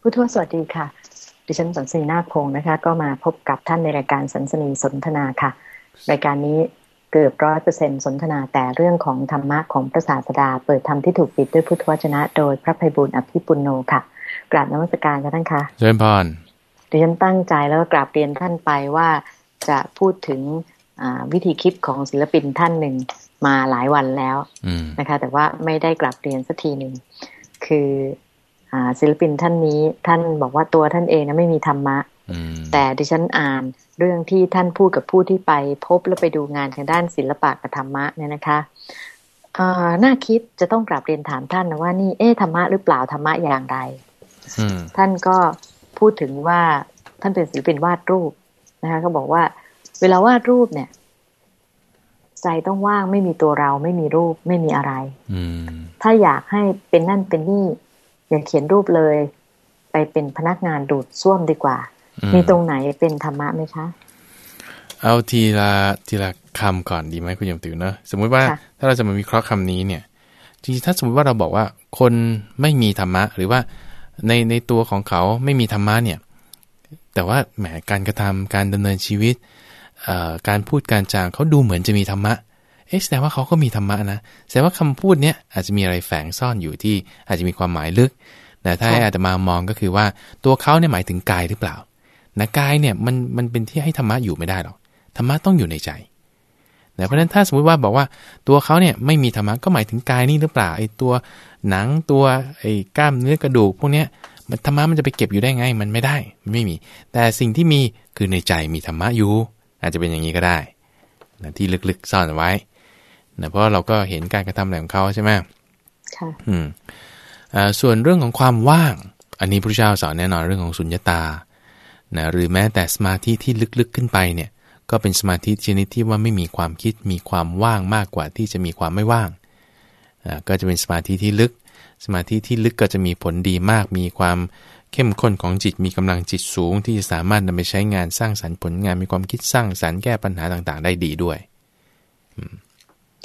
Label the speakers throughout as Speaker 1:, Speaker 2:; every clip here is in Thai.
Speaker 1: ผู้ทวสวัสดีค่ะ ดิฉันสันสนีนาคพงศ์นะคะ ก็มาพบกับท่านในรายการสันสนีสนทนาค่ะ รายการนี้เกือบร้อยเปอร์เซ็นสนทนาแต่เรื่องของธรรมะของพระศาสดา เปิดธรรมที่ถูกปิดด้วยพุทธวจนะ โดยพระภัยบุญอภิปุโนค่ะ กราบนมัสการกันท่านคะ
Speaker 2: เชิญพร
Speaker 1: ดิฉันตั้งใจแล้วก็กราบเรียนท่านไปว่าจะพูดถึงวิธีคิดของศิลปินท่านหนึ่งมาหลายวันแล้วนะคะ แต่ว่าไม่ได้กลับเรียนสักทีหนึ่งคือ ศิลปินท่านนี้ท่านบอกว่าตัวท่านเองนะไม่มีธรรมะ แต่ดิฉันอ่านเรื่องที่ท่านพูดกับผู้ที่ไปพบแล้วไปดูงานทางด้านศิลปะกับธรรมะเนี่ยนะคะน่าคิดจะต้องกลับเรียนถามท่านนะว่านี่เอ๊ะธรรมะหรือเปล่าธรรมะอย่างไรท่านก็พูดถึงว่าท่านเป็นศิลปินวาดรูปนะคะก็บอกว่า เวลาวาดรูปเนี่ย ใจต้องว่างไม่มีตัวเรา ไม่มีรูปไม่มีอะไรถ้าอยากให้เป็นนั่นเป็นนี่ อย่าเขียนรูปเลย ไปเป็นพนักงานดูดซ่วมดีกว่า มีตรงไหนเป็นธรรมะไหมคะ
Speaker 2: เอาทีละทีละคำก่อนดีไหมคุณยมติวเนอะสมมุติว่าถ้าเราจะมาวิเคราะห์คำนี้เนี่ยจริงๆถ้าสมมติว่าเราบอกว่าคนไม่มีธรรมะ หรือว่าในในตัวของเขาไม่มีธรรมะเนี่ย แต่ว่าแหมการกระทำการดำเนินชีวิตการพูดการจางเขาดูเหมือนจะมีธรรมะ เอ๊ะแสดงว่าเขาก็มีธรรมะนะแสดงว่าคำพูดเนี้ยอาจจะมีอะไรแฝงซ่อนอยู่ที่อาจจะมีความหมายลึกแต่ถ้าอาจจะมามองก็คือว่าตัวเขาเนี่ยหมายถึงกายหรือเปล่านะกายเนี่ยมันมันเป็นที่ให้ธรรมะอยู่ไม่ได้หรอกธรรมะต้องอยู่ในใจนะเพราะฉะนั้นถ้าสมมุติว่าบอกว่าตัวเขาเนี่ยไม่มีธรรมะก็หมายถึงกายนี่หรือเปล่าไอ้ตัวหนังตัวไอ้กล้ามเนื้อกระดูกพวกเนี้ยมันธรรมะมันจะไปเก็บอยู่ได้ไงมันไม่ได้มันไม่มี แต่สิ่งที่มีคือในใจมีธรรมะอยู่ อาจจะเป็นอย่างนี้ก็ได้นะที่ลึกๆซ่อนไว้ นะเพราะเราก็เห็นการกระทำอะไรของเขาใช่ไหม
Speaker 1: ค่ะ
Speaker 2: อืมอ่าส่วนเรื่องของความว่าง อันนี้พระเจ้าสอนแน่นอนเรื่องของสุญญตานะหรือแม้แต่สมาธิที่ลึกๆขึ้นไปเนี่ยก็เป็นสมาธิชนิดที่ว่าไม่มีความคิดมีความว่างมากกว่าที่จะมีความไม่ว่างอ่าก็จะเป็นสมาธิที่ลึก สมาธิที่ลึกก็จะมีผลดีมาก มีความเข้มข้นของจิต มีกำลังจิตสูง ที่จะสามารถนำไปใช้งานสร้างสรรค์ผลงาน มีความคิดสร้างสรรค์แก้ปัญหาต่างๆ ได้ดีด้วย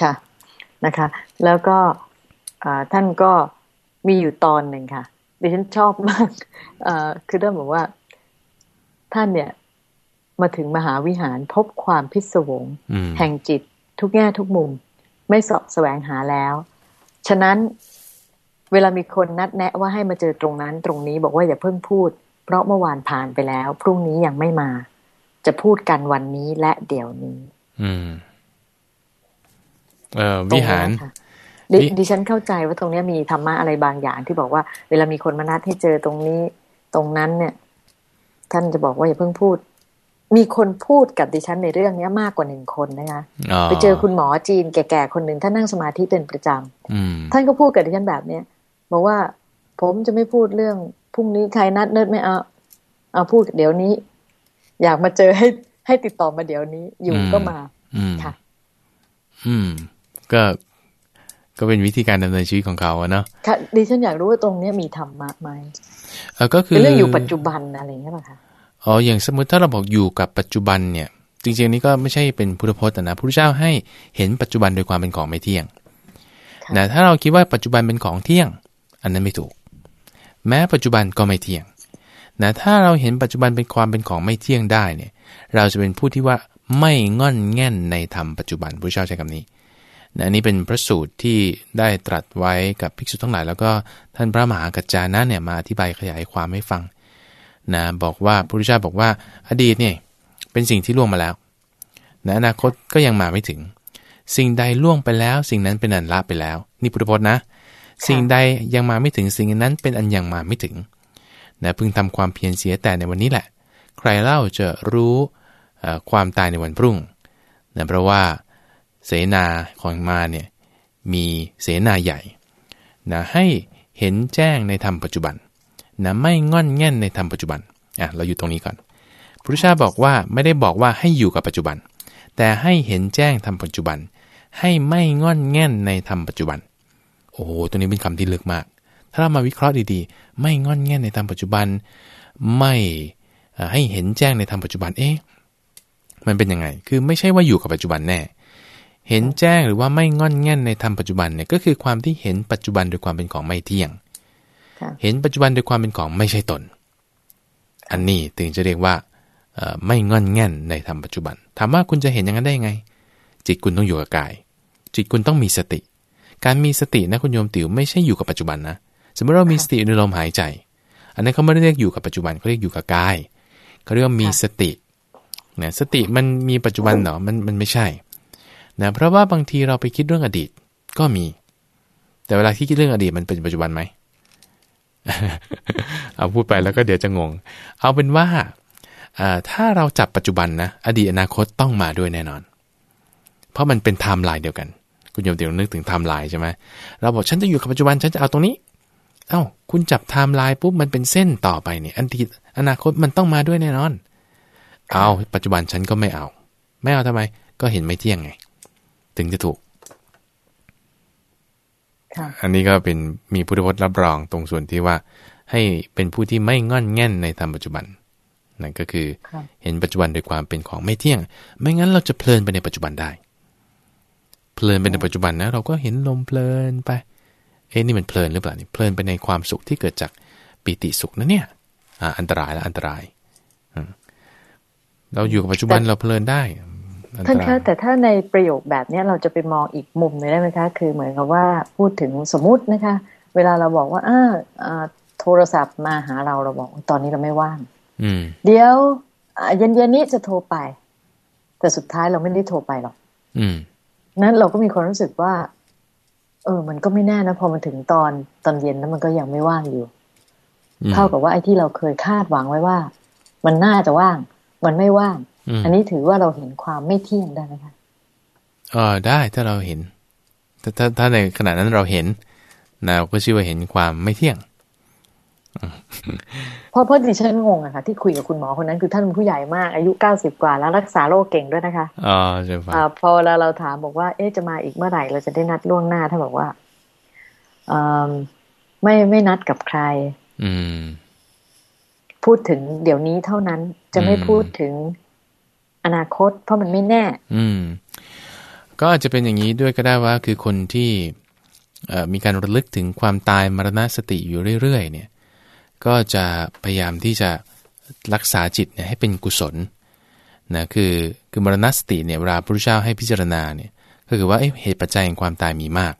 Speaker 1: ค่ะนะคะ แล้วก็ท่านก็มีอยู่ตอนหนึ่งค่ะดิฉันชอบมากคือท่านบอกว่า ท่านเนี่ย มาถึงมหาวิหารพบความพิศวง แห่งจิตทุกแง่ทุกมุม ไม่สอบแสวงหาแล้ว ฉะนั้นเวลามีคนนัดแนะว่าให้มาเจอตรงนั้นตรงนี้บอกว่าอย่าเพิ่งพูด เพราะเมื่อวานผ่านไปแล้ว พรุ่งนี้ยังไม่มา จะพูดกันวันนี้และเดี๋ยวนี้
Speaker 2: อืม เอ่อวิหาร
Speaker 1: ดดิฉันเข้าใจว่าตรงนี้มีธรรมะอะไรบางอย่างที่บอกว่า เวลามีคนมานัดให้เจอตรงนี้ตรงนั้นเนี่ย ท่านจะบอกว่าอย่าเพิ่งพูด มีคนพูดกับดิฉันในเรื่องนี้มากกว่าหนึ่งคนนะคะไปเจอคุณหมอจีนแก่ๆคนหนึ่งท่านนั่งสมาธิเป็นประจำท่านก็พูดกับดิฉันแบบเนี้ยบอกว่าผมจะไม่พูดเรื่องพรุ่งนี้ใครนัดเนิดไม่เอาเอาพูดเดี๋ยวนี้ อยากมาเจอให้ให้ติดต่อมาเดี๋ยวนี้ อยู่ก็มาค่ะ
Speaker 2: อืม ก็ก็เป็นวิธีการดำเนินชีวิตของเขาเนาะ
Speaker 1: ค่ะดิฉันอยากรู้ว่าตรงเนี้ยมีธรรมะไหม
Speaker 2: เออก็คือ
Speaker 1: เรื่องอยู่ปัจจุบันอะไรเงี้ยป่ะคะ
Speaker 2: อ๋ออย่างสมมติถ้าเราบอกอยู่กับปัจจุบันเนี่ย จริงๆนี้ก็ไม่ใช่เป็นพุทธพจน์นะพระพุทธเจ้าให้เห็นปัจจุบันโดยความเป็นของไม่เที่ยงนะถ้าเราคิดว่าปัจจุบันเป็นของเที่ยง อันนั้นไม่ถูก แม้ปัจจุบันก็ไม่เที่ยงนะถ้าเราเห็นปัจจุบันเป็นความเป็นของไม่เที่ยงได้เนี่ย เราจะเป็นผู้ที่ว่าไม่ง่อนแง่นในธรรมปัจจุบันพระเจ้าใช้คำนี้ นะนี้เป็นพระสูตรที่ได้ตรัสไว้กับภิกษุทั้งหลาย แล้วก็ท่านพระมหากัจจานะเนี่ยมาอธิบายขยายความให้ฟังนะบอกว่าพระพุทธเจ้าบอกว่าอดีตเนี่ยเป็นสิ่งที่ล่วงมาแล้วนะอนาคตก็ยังมาไม่ถึง สิ่งใดล่วงไปแล้ว สิ่งนั้นเป็นอันละไปแล้ว นี่พุทธพจน์นะ สิ่งใดยังมาไม่ถึงสิ่งนั้นเป็นอันยังมาไม่ถึงนะพึงทำความเพียรเสียแต่ในวันนี้แหละ ใครเล่าจะรู้ความตายในวันพรุ่งนะเพราะว่า เสนาของมาเนี่ยมีเสนาใหญ่นะให้เห็นแจ้งในธรรมปัจจุบันนะไม่ง่อนแง่นในธรรมปัจจุบันอะเราอยู่ตรงนี้ก่อนพระพุทธเจ้าบอกว่าไม่ได้บอกว่าให้อยู่กับปัจจุบัน แต่ให้เห็นแจ้งธรรมปัจจุบัน ให้ไม่ง่อนแง่นในธรรมปัจจุบัน โอ้โหตัวนี้เป็นคำที่ลึกมาก ถ้าเรามาวิเคราะห์ดีๆ ไม่งอนแง่ในทางปัจจุบัน ไม่ให้เห็นแจ้งในทางปัจจุบันเอ๊ะมันเป็นยังไง คือไม่ใช่ว่าอยู่กับปัจจุบันแน่ เห็นแจ้งหรือว่าไม่งอนแง่นในธรรมปัจจุบันเนี่ยก็คือความที่เห็นปัจจุบันโดยความเป็นของไม่เที่ยง เห็นปัจจุบันโดยความเป็นของไม่ใช่ตน อันนี้ถึงจะเรียกว่าไม่งอนแง่นในธรรมปัจจุบัน ถามว่าคุณจะเห็นอย่างนั้นได้ยังไง จิตคุณต้องอยู่กับกาย จิตคุณต้องมีสติ การมีสตินะคุณโยมติ๋วไม่ใช่อยู่กับปัจจุบันนะ สมมติเรามีสติในลมหายใจ อันนั้นเขาไม่ได้เรียกอยู่กับปัจจุบันเขาเรียกอยู่กับกายเขาเรียกว่ามีสตินะสติมันมีปัจจุบันเหรอมันมันไม่ใช่ นะเพราะว่าบางทีเราไปคิดเรื่องอดีตก็มี แต่เวลาที่คิดเรื่องอดีตมันเป็นปัจจุบันไหมเอาพูดไปแล้วก็เดี๋ยวจะงง เอาเป็นว่าถ้าเราจับปัจจุบันนะอดีตอนาคตต้องมาด้วยแน่นอน เพราะมันเป็นไทม์ไลน์เดียวกัน คุณโยมเดี๋ยวนึกถึงไทม์ไลน์ใช่ไหมเราบอกฉันจะอยู่กับปัจจุบันฉันจะเอาตรงนี้ เอา้าคุณจับไทม์ไลน์ปุ๊บมันเป็นเส้นต่อไปเนี่ยอดีตอนาคตมันต้องมาด้วยแน่นอน เอาปัจจุบันฉันก็ไม่เอา ไม่เอาทำไม ก็เห็นไม่เที่ยงไง ถึงจะถูก อันนี้ก็เป็นมีพุทธพจน์รับรองตรงส่วนที่ว่า ให้เป็นผู้ที่ไม่งอนแง่นในธรรมปัจจุบันนั่นก็คือเห็นปัจจุบันโดยความเป็นของไม่เที่ยง ไม่งั้นเราจะเพลินไปในปัจจุบันได้ เพลินไปในปัจจุบันนะเราก็เห็นลมเพลินไป เอ๊ะนี่มันเพลินหรือเปล่านี่เพลินไปในความสุขที่เกิดจากปิติสุขนะเนี่ยอ่าอันตรายแล้วอันตรายเราอยู่กับปัจจุบันเราเพลินได้
Speaker 1: ท่านคะแต่ถ้าในประโยคแบบนี้เราจะไปมองอีกมุมหนึ่งได้ไหมคะ คือเหมือนกับว่าพูดถึงสมมุตินะคะ เวลาเราบอกว่าอ่าโทรศัพท์มาหาเราเราบอกตอนนี้เราไม่ว่างเดี๋ยวเย็นเย็นนี้จะโทรไป แต่สุดท้ายเราไม่ได้โทรไปหรอกนั้นเราก็มีความรู้สึกว่า เออ มันก็ไม่แน่นะพอมันถึงตอนตอนเย็นแล้วมันก็ยังไม่ว่างอยู่เท่ากับว่าไอ้ที่เราเคยคาดหวังไว้ว่า มันน่าจะว่าง มันไม่ว่าง อันนี้ถือว่าเราเห็นความไม่เที่ยงได้ไหมคะ
Speaker 2: เออได้ถ้าเราเห็น ถ้าถ้าถ้าในขณะนั้นเราเห็นเราก็ชื่อว่าเห็นความไม่เที่ยง
Speaker 1: เพราะเพราะดิฉันงงอะค่ะที่คุยกับคุณหมอคนนั้นคือท่านผู้ใหญ่มากอายุเก้าสิบกว่าแล้วรักษาโรคเก่งด้วยนะคะ
Speaker 2: อ๋อใช่
Speaker 1: ป่ะพอเราเราถามบอกว่า เอ๊ะจะมาอีกเมื่อไหร่เราจะได้นัดล่วงหน้าท่านบอกว่าอไม่ไม่นัดกับใคร
Speaker 2: อืม
Speaker 1: พูดถึงเดี๋ยวนี้เท่านั้นจะไม่พูดถึงอนาคต เพราะมันไม่แน่
Speaker 2: อืม ก็อาจจะเป็นอย่างนี้ด้วยก็ได้ว่าคือคนที่มีการระลึกถึงความตายมรณะสติอยู่เรื่อยๆ เนี่ย ก็จะพยายามที่จะรักษาจิตเนี่ยให้เป็นกุศลนะคือคือมรณสติเนี่ยเวลาพระพุทธเจ้าให้พิจารณาเนี่ยก็คือว่าเหตุปัจจัยแห่งความตายมีมาก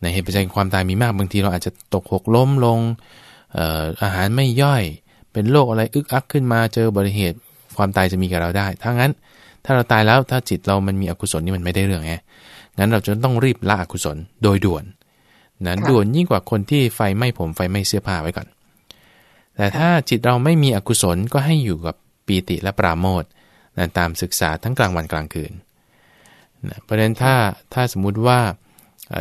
Speaker 2: ในเหตุปัจจัยแห่งความตายมีมากบางทีเราอาจจะตกหกล้มลงอาหารไม่ย่อย เป็นโรคอะไรอึกอักขึ้นมาเจอบริเหตุความตายจะมีกับเราได้ ถ้างั้น ถ้าเราตายแล้วถ้าจิตเรามันมีอกุศลนี่มันไม่ได้เรื่องไงงั้นเราจะต้องรีบละอกุศลโดยด่วนนั้นด่วนยิ่งกว่าคนที่ไฟไหม้ผมไฟไหม้เสื้อผ้าไว้ก่อน แต่ถ้าจิตเราไม่มีอกุศลก็ให้อยู่กับปีติและปราโมทนะตามศึกษาทั้งกลางวันกลางคืนนะเพราะฉะนั้นถ้าถ้าสมมุติว่า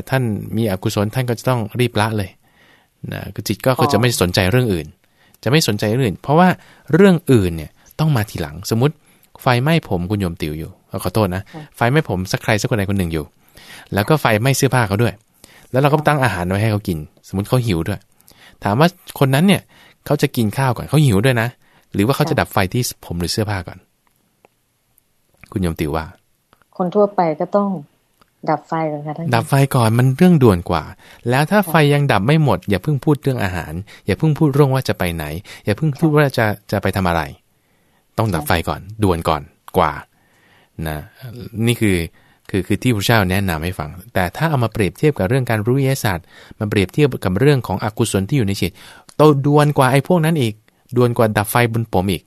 Speaker 2: ท่านมีอกุศลท่านก็จะต้องรีบละเลยนะจิตก็จะไม่สนใจเรื่องอื่น จะไม่สนใจเรื่องอื่น เพราะว่าเรื่องอื่นเนี่ยต้องมาทีหลัง สมมติไฟไหม้ผมคุณโยมติวอยู่ขอโทษนะ ไฟไหม้ผมสักใครสักคนใดคนหนึ่งอยู่ แล้วก็ไฟไหม้เสื้อผ้าเขาด้วย แล้วเราก็ตั้งอาหารไว้ให้เขากิน สมมติเขาหิวด้วย ถามว่าคนนั้นเนี่ยเขาจะกินข้าวก่อนเขาหิวด้วยนะ หรือว่าเขาจะดับไฟที่ผมหรือเสื้อผ้าก่อน คุณโยมติวว่า
Speaker 1: คนทั่วไปก็ต้อง ดับไฟก่อนค่ะท่าน
Speaker 2: ดับไฟก่อนมันเรื่องด่วนกว่า แล้วถ้าไฟยังดับไม่หมด อย่าเพิ่งพูดเรื่องอาหาร อย่าเพิ่งพูดเรื่องว่าจะไปไหน อย่าเพิ่งพูดว่าจะจะไปทำอะไร ต้องดับไฟก่อน ด่วนก่อนกว่านะนี่คือคือคือที่พระเจ้าแนะนำให้ฟัง แต่ถ้าเอามาเปรียบเทียบกับเรื่องการรู้วิทยาศาสตร์มาเปรียบเทียบกับเรื่องของอกุศลที่อยู่ในจิตโตด่วนกว่าไอ้พวกนั้นอีกด่วนกว่าดับไฟบนผมอีก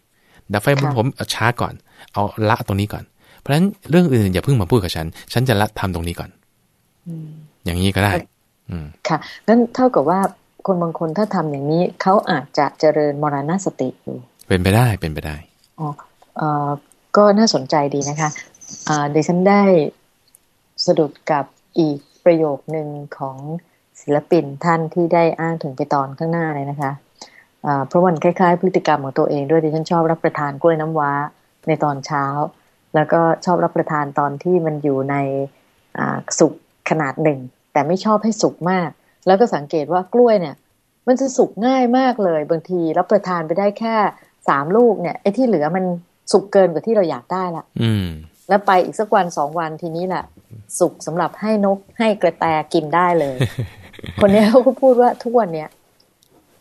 Speaker 2: ดับไฟบนผมช้าก่อน เอาละตรงนี้ก่อน เพราะฉะนั้นเรื่องอื่นอย่าเพิ่งมาพูดกับฉัน ฉันจะละทำตรงนี้ก่อนอย่างนี้ก็ได้ อื
Speaker 1: ค่ะงั้นเท่ากับว่าคนบางคนถ้าทำอย่างนี้เขาอาจจะเจริญมรณสติอยู่
Speaker 2: เป็นไปได้เป็นไปได้
Speaker 1: อ๋อก็น่าสนใจดีนะคะเดี๋ยวฉันได้สะดุดกับอีกประโยคหนึ่งของศิลปินท่านที่ได้อ้างถึงไปตอนข้างหน้าเลยนะคะะเพราะมันคล้ายๆ พฤติกรรมของตัวเองด้วยดิฉันชอบรับประทานกล้วยน้ำว้าในตอนเช้า แล้วก็ชอบรับประทานตอนที่มันอยู่ในสุกขนาดหนึ่ง แต่ไม่ชอบให้สุกมาก แล้วก็สังเกตว่ากล้วยเนี่ย มันจะสุกง่ายมากเลย บางทีรับประทานไปได้แค่สามลูกเนี่ยไอ้ที่เหลือมันสุกเกินกว่าที่เราอยากได้ละแล้วไปอีกสักวันสองวันทีนี้แหละสุกสำหรับให้นกให้กระแตกินได้เลย คนนี้เขาก็พูดว่าทุกวันเนี้ย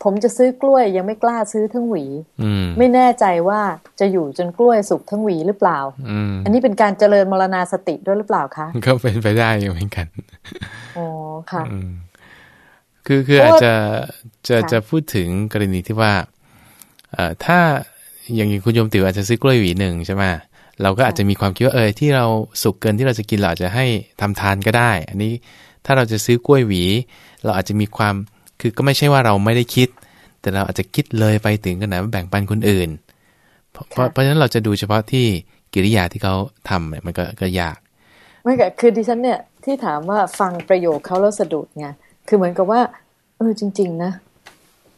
Speaker 1: ผมจะซื้อกล้วยยังไม่กล้าซื้อทั้งหวีไม่แน่ใจว่าจะอยู่จนกล้วยสุกทั้งหวีหรือเปล่าอันนี้เป็นการเจริญมรณาสติด้วยหรือเปล่าคะ
Speaker 2: ก็เป็นไปได้อยู่เหมือนกัน
Speaker 1: อ๋อค่ะ
Speaker 2: คือคืออาจจะจะจะพูดถึงกรณีที่ว่าเอ่อถ้าอย่างคุณโยมติ๋วอาจจะซื้อกล้วยหวีหนึ่งใช่ไหมเราก็อาจจะมีความคิดว่าเออที่เราสุกเกินที่เราจะกินเราอาจจะให้ทำทานก็ได้ อันนี้ถ้าเราจะซื้อกล้วยหวี เราอาจจะมีความ คือก็ไม่ใช่ว่าเราไม่ได้คิด แต่เราอาจจะคิดเลยไปถึงขนาดแบ่งปันคนอื่น เพราะเพราะฉะนั้นเราจะดูเฉพาะที่กิริยาที่เขาทำเนี่ยมันก็ก็ยาก
Speaker 1: ไม่ก็คือดิฉันเนี่ยที่ถามว่าฟังประโยคเขาแล้วสะดุดไงคือเหมือนกับว่าเออจริง ๆ นะ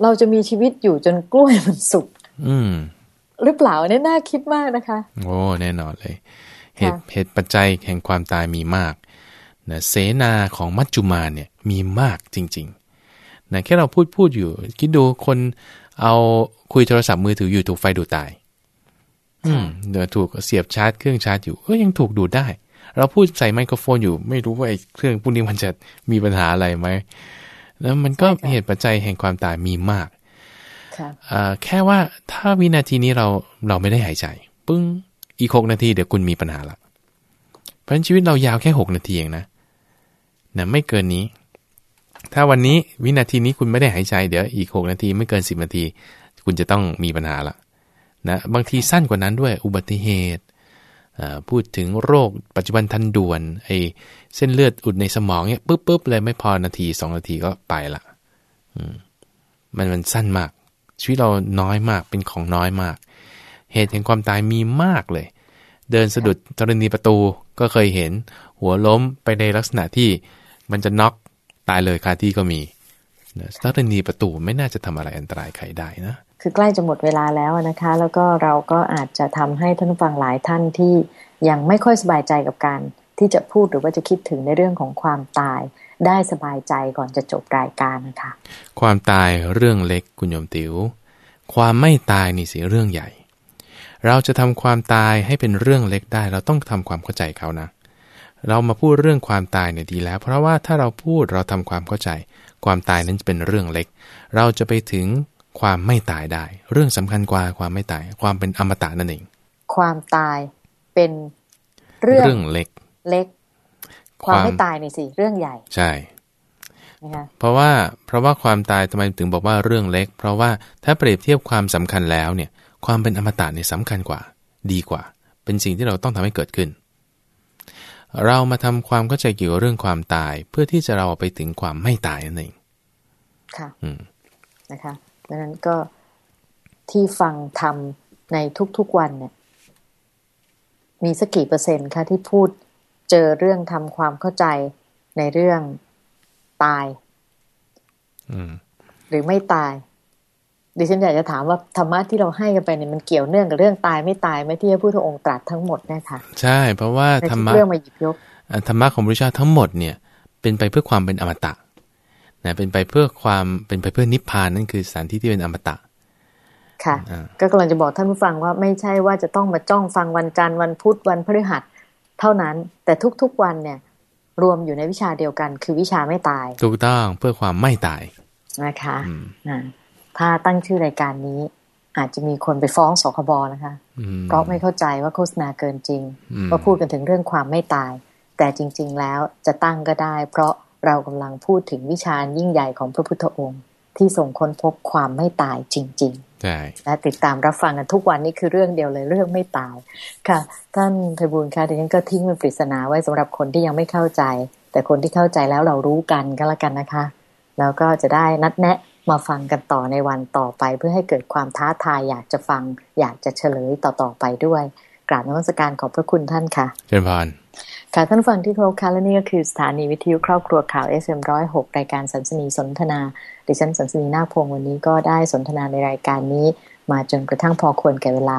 Speaker 1: เราจะมีชีวิตอยู่จนกล้วยมันสุก
Speaker 2: อืม
Speaker 1: หรือเปล่าเนี่ยน่าคิดมากนะคะ
Speaker 2: โอ้แน่นอนเลย เหตุเหตุปัจจัยแห่งความตายมีมากนะเสนาของมัจจุมาเนี่ยมีมากจริงๆ นะแค่เราพูดพูดอยู่ คิดดูคนเอาคุยโทรศัพท์มือถืออยู่ถูกไฟดูดตาย อืมเดี๋ยวถูกเสียบชาร์จเครื่องชาร์จอยู่เอ้ยยังถูกดูดได้ เราพูดใส่ไมโครโฟนอยู่ ไม่รู้ว่าไอ้เครื่องพวกนี้มันจะมีปัญหาอะไรไหมแล้วมันก็เหตุปัจจัยแห่งความตายมีมากแค่ว่าถ้าวินาทีนี้เราเราไม่ได้หายใจ ปึ้งอีกหกนาทีเดี๋ยวคุณมีปัญหาละเพราะชีวิตเรายาวแค่หกนาทีเองนะนะไม่เกินนี้ ถ้าวันนี้วินาทีนี้คุณไม่ได้หายใจเดี๋ยวอีกหกนาทีไม่เกินสิบนาที คุณจะต้องมีปัญหาละนะบางทีสั้นกว่านั้นด้วยอุบัติเหตุพูดถึงโรคปัจจุบันทันด่วนไอ้เส้นเลือดอุดในสมองเนี่ยปุ๊บปุ๊บเลยไม่พอนาทีสองนาทีก็ไปละมันมันสั้นมาก ชีวิตเราน้อยมากเป็นของน้อยมาก เหตุแห่งความตายมีมากเลย เดินสะดุดธรณีประตูก็เคยเห็น หัวล้มไปในลักษณะที่มันจะน็อกายเลยคาที่ก็มีธรณีประตูไม่น่าจะทำอะไรอันตรายใครได้นะ
Speaker 1: คือใกล้จะหมดเวลาแล้วนะคะ แล้วก็เราก็อาจจะทำให้ท่านฟังหลายท่านที่ยังไม่ค่อยสบายใจกับการที่จะพูดหรือว่าจะคิดถึงในเรื่องของความตาย ได้สบายใจก่อนจะจบรายการนะคะ
Speaker 2: ความตายเรื่องเล็กคุณโยมติว๋ว ความไม่ตายนี่สิเรื่องใหญ่ เราจะทำความตายให้เป็นเรื่องเล็กได้ เราต้องทำความเข้าใจเขานะ เรามาพูดเรื่องความตายเนี่ยดีแล้ว เพราะว่าถ้าเราพูดเราทำความเข้าใจ ความตายนั้นจะเป็นเรื่องเล็ก เราจะไปถึงความไม่ตายได้ เรื่องสำคัญกว่าความไม่ตาย ความเป็นอมตะนั่นเอง
Speaker 1: ความตายเป็นเรื่อง
Speaker 2: เรื่องเล็ก
Speaker 1: เล็ก ความไม่ตายนี่สิเรื่องใหญ่
Speaker 2: ใช่เพราะว่าเพราะว่าความตายทำไมถึงบอกว่าเรื่องเล็ก เพราะว่าถ้าเปรียบเทียบความสำคัญแล้วเนี่ย ความเป็นอมตะเนี่ยสำคัญกว่า ดีกว่า เป็นสิ่งที่เราต้องทำให้เกิดขึ้น เรามาทำความเข้าใจเกี่ยวกับเรื่องความตาย เพื่อที่จะเราไปถึงความไม่ตายนั่นเอง
Speaker 1: ค่ะ อืม นะคะดังนั้นก็ที่ฟังทำในทุกๆวันเนี่ย มีสักกี่เปอร์เซ็นต์คะที่พูดเจอเรื่องทำความเข้าใจในเรื่องตายหรือไม่ตาย ดิฉันอยากจะถามว่าธรรมะที่เราให้กันไปเนี่ยมันเกี่ยวเนื่องกับเรื่องตายไม่ตายไหมที่พระพุทธองค์ตรัสทั้งหมดเนี่ยค่ะ
Speaker 2: ใช่ เพราะว่าธรรมะ
Speaker 1: เรื่องมาหยิบยก
Speaker 2: ธรรมะของพระเจ้าทั้งหมดเนี่ยเป็นไปเพื่อความเป็นอมตะนะเป็นไปเพื่อความเป็นไปเพื่อนิพพานนั่นคือสถานที่ที่เป็นอมตะ
Speaker 1: ค่ะ ก็กำลังจะบอกท่านผู้ฟังว่าไม่ใช่ว่าจะต้องมาจ้องฟังวันจันทร์วันพุธวันพฤหัสเท่านั้น แต่ทุกๆวันเนี่ย รวมอยู่ในวิชาเดียวกัน คือวิชาไม่ตาย
Speaker 2: ถูกต้องเพื่อความไม่ตาย
Speaker 1: นะคะนะ ถ้าตั้งชื่อรายการนี้ อาจจะมีคนไปฟ้องสคบนะคะเพราะไม่เข้าใจว่าโฆษณาเกินจริงว่าพูดกันถึงเรื่องความไม่ตาย แต่จริง ๆ แล้วจะตั้งก็ได้ เพราะเรากำลังพูดถึงวิชายิ่งใหญ่ของพระพุทธองค์ ที่ส่งค้นพบความไม่ตายจริง
Speaker 2: ๆใช่
Speaker 1: และติดตามรับฟังกันทุกวันนี้คือเรื่องเดียวเลยเรื่องไม่ตาย ค่ะ ท่านไพบูลค่ะดิฉันก็ทิ้งเป็นปริศนาไว้สำหรับคนที่ยังไม่เข้าใจ แต่คนที่เข้าใจแล้วเรารู้กันก็แล้วกันนะคะ แล้วก็จะได้นัดแนะ มาฟังกันต่อในวันต่อไป เพื่อให้เกิดความท้าทายอยากจะฟัง อยากจะเฉลยต่อๆไปด้วย กราบนมัสการขอบพระคุณท่านค่ะ
Speaker 2: เชิญพาน
Speaker 1: ค่ะท่านฟังที่ครบค่ะและนี่ก็คือสถานีวิทยุครอบครัวข่าว SM106 รายการสันสนีสนทนา ดิฉันสันสนีนาคพงวันนี้ก็ได้สนทนาในรายการนี้ มาจนกระทั่งพอควรแก่เวลา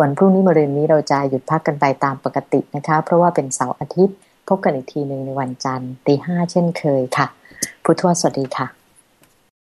Speaker 1: วันพรุ่งนี้มะรืนนี้เราจะหยุดพักกันไปตามปกตินะคะ เพราะว่าเป็นเสาร์อาทิตย์ พบกันอีกทีหนึ่งในวันจันทร์ตีห้าเช่นเคยค่ะ พุทธวสวัสดีค่ะ